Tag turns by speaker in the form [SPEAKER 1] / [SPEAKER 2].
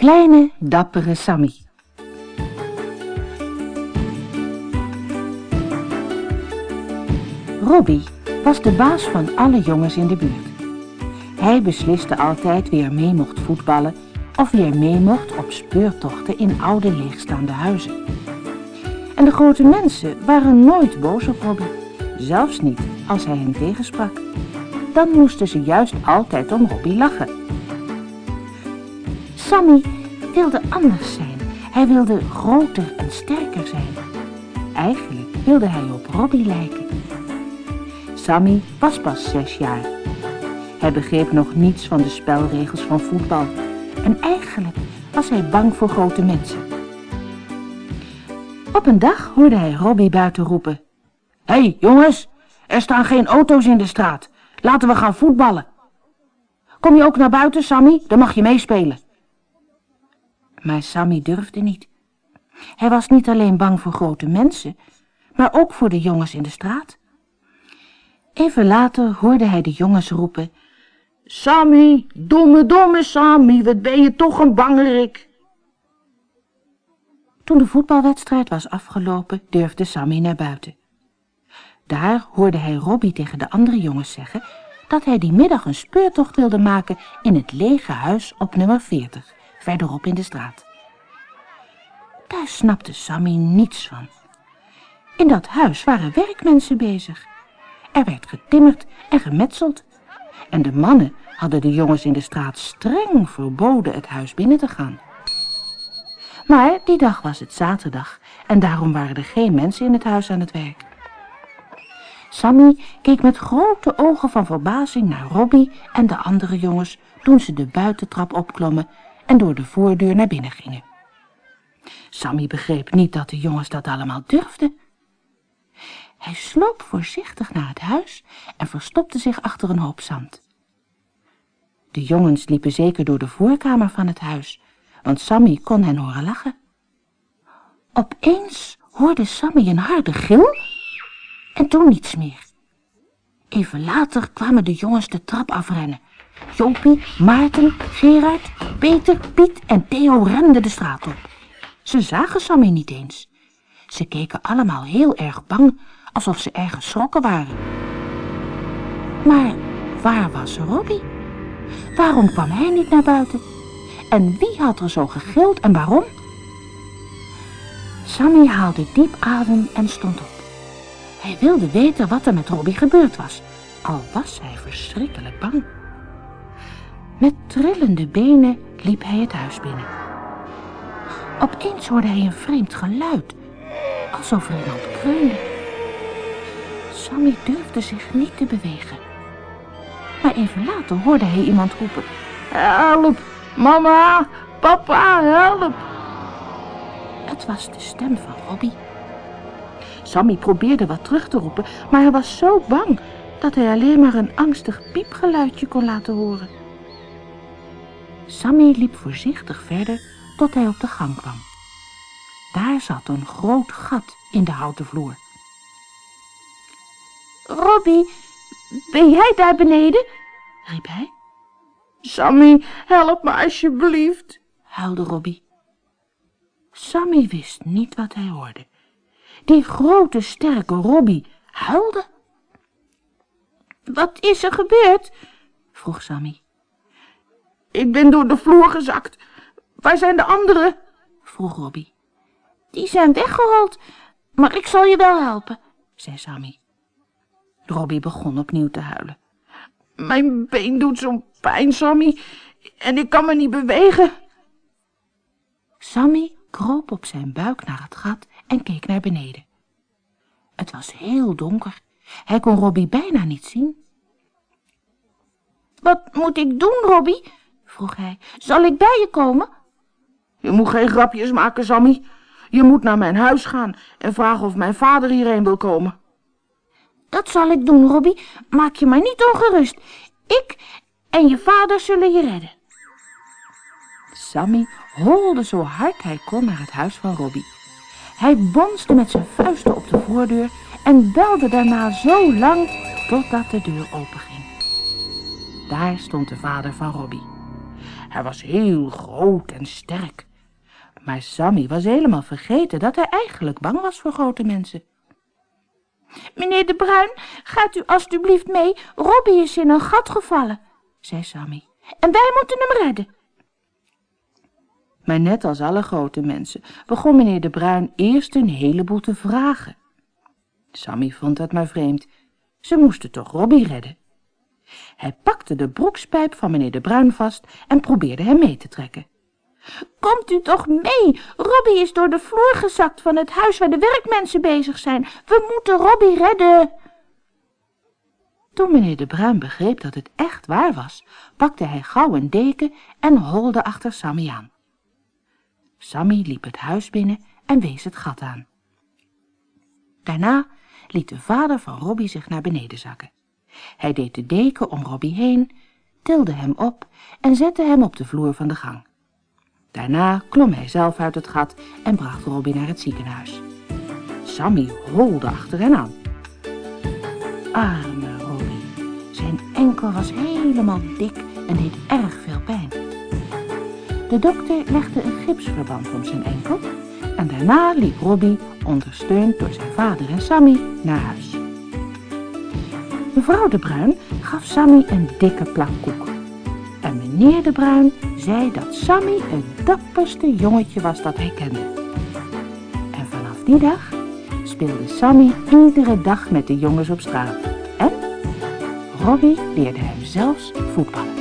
[SPEAKER 1] Kleine, dappere Sammy. Robbie was de baas van alle jongens in de buurt. Hij besliste altijd wie er mee mocht voetballen of wie er mee mocht op speurtochten in oude leegstaande huizen. En de grote mensen waren nooit boos op Robbie, zelfs niet als hij hen tegensprak. Dan moesten ze juist altijd om Robbie lachen. Sammy wilde anders zijn. Hij wilde groter en sterker zijn. Eigenlijk wilde hij op Robbie lijken. Sammy was pas zes jaar. Hij begreep nog niets van de spelregels van voetbal. En eigenlijk was hij bang voor grote mensen. Op een dag hoorde hij Robbie buiten roepen. Hé, hey, jongens, er staan geen auto's in de straat. Laten we gaan voetballen. Kom je ook naar buiten, Sammy? Dan mag je meespelen. Maar Sammy durfde niet. Hij was niet alleen bang voor grote mensen, maar ook voor de jongens in de straat. Even later hoorde hij de jongens roepen... Sammy, domme, domme Sammy, wat ben je toch een bangerik. Toen de voetbalwedstrijd was afgelopen, durfde Sammy naar buiten. Daar hoorde hij Robbie tegen de andere jongens zeggen dat hij die middag een speurtocht wilde maken in het lege huis op nummer 40, verderop in de straat. Daar snapte Sammy niets van. In dat huis waren werkmensen bezig. Er werd getimmerd en gemetseld. En de mannen hadden de jongens in de straat streng verboden het huis binnen te gaan. Maar die dag was het zaterdag en daarom waren er geen mensen in het huis aan het werk. Sammy keek met grote ogen van verbazing naar Robbie en de andere jongens toen ze de buitentrap opklommen en door de voordeur naar binnen gingen. Sammy begreep niet dat de jongens dat allemaal durfden. Hij sloop voorzichtig naar het huis en verstopte zich achter een hoop zand. De jongens liepen zeker door de voorkamer van het huis, want Sammy kon hen horen lachen. Opeens hoorde Sammy een harde gil en toen niets meer. Even later kwamen de jongens de trap afrennen. Jopie, Maarten, Gerard, Peter, Piet en Theo renden de straat op. Ze zagen Sammy niet eens. Ze keken allemaal heel erg bang, alsof ze erg geschrokken waren. Maar waar was Robbie? Waarom kwam hij niet naar buiten? En wie had er zo gegild en waarom? Sammy haalde diep adem en stond op. Hij wilde weten wat er met Robbie gebeurd was, al was hij verschrikkelijk bang. Met trillende benen liep hij het huis binnen. Opeens hoorde hij een vreemd geluid, alsof er iemand kreunde. Sammy durfde zich niet te bewegen. Maar even later hoorde hij iemand roepen. Help, mama, papa, help. Het was de stem van Robbie. Sammy probeerde wat terug te roepen, maar hij was zo bang dat hij alleen maar een angstig piepgeluidje kon laten horen. Sammy liep voorzichtig verder tot hij op de gang kwam. Daar zat een groot gat in de houten vloer. Robbie, ben jij daar beneden? riep hij. Sammy, help me alsjeblieft, huilde Robbie. Sammy wist niet wat hij hoorde. Die grote, sterke Robbie huilde. Wat is er gebeurd? vroeg Sammy. Ik ben door de vloer gezakt. Waar zijn de anderen? vroeg Robbie. Die zijn weggerold, maar ik zal je wel helpen, zei Sammy. Robbie begon opnieuw te huilen. Mijn been doet zo'n pijn, Sammy, en ik kan me niet bewegen. Sammy kroop op zijn buik naar het gat en keek naar beneden. Het was heel donker. Hij kon Robbie bijna niet zien. Wat moet ik doen, Robbie? Vroeg hij. Zal ik bij je komen? Je moet geen grapjes maken, Sammy. Je moet naar mijn huis gaan en vragen of mijn vader hierheen wil komen. Dat zal ik doen, Robbie. Maak je maar niet ongerust. Ik en je vader zullen je redden. Sammy holde zo hard hij kon naar het huis van Robbie. Hij bonste met zijn vuisten op de voordeur en belde daarna zo lang totdat de deur openging. Daar stond de vader van Robbie. Hij was heel groot en sterk. Maar Sammy was helemaal vergeten dat hij eigenlijk bang was voor grote mensen. Meneer de Bruin, gaat u alstublieft mee. Robbie is in een gat gevallen, zei Sammy. En wij moeten hem redden. Maar net als alle grote mensen begon meneer de Bruin eerst een heleboel te vragen. Sammy vond dat maar vreemd. Ze moesten toch Robbie redden. Hij pakte de broekspijp van meneer de Bruin vast en probeerde hem mee te trekken. Komt u toch mee, Robbie is door de vloer gezakt van het huis waar de werkmensen bezig zijn. We moeten Robbie redden. Toen meneer de Bruin begreep dat het echt waar was, pakte hij gauw een deken en holde achter Sammy aan. Sammy liep het huis binnen en wees het gat aan. Daarna liet de vader van Robbie zich naar beneden zakken. Hij deed de deken om Robbie heen, tilde hem op en zette hem op de vloer van de gang. Daarna klom hij zelf uit het gat en bracht Robbie naar het ziekenhuis. Sammy holde achter hen aan. Arme Robbie, zijn enkel was helemaal dik en deed erg veel pijn. De dokter legde een gipsverband om zijn enkel en daarna liep Robbie, ondersteund door zijn vader en Sammy, naar huis. Mevrouw de Bruin gaf Sammy een dikke plak koek. En meneer de Bruin zei dat Sammy het dapperste jongetje was dat hij kende. En vanaf die dag speelde Sammy iedere dag met de jongens op straat. En Robbie leerde hem zelfs voetballen.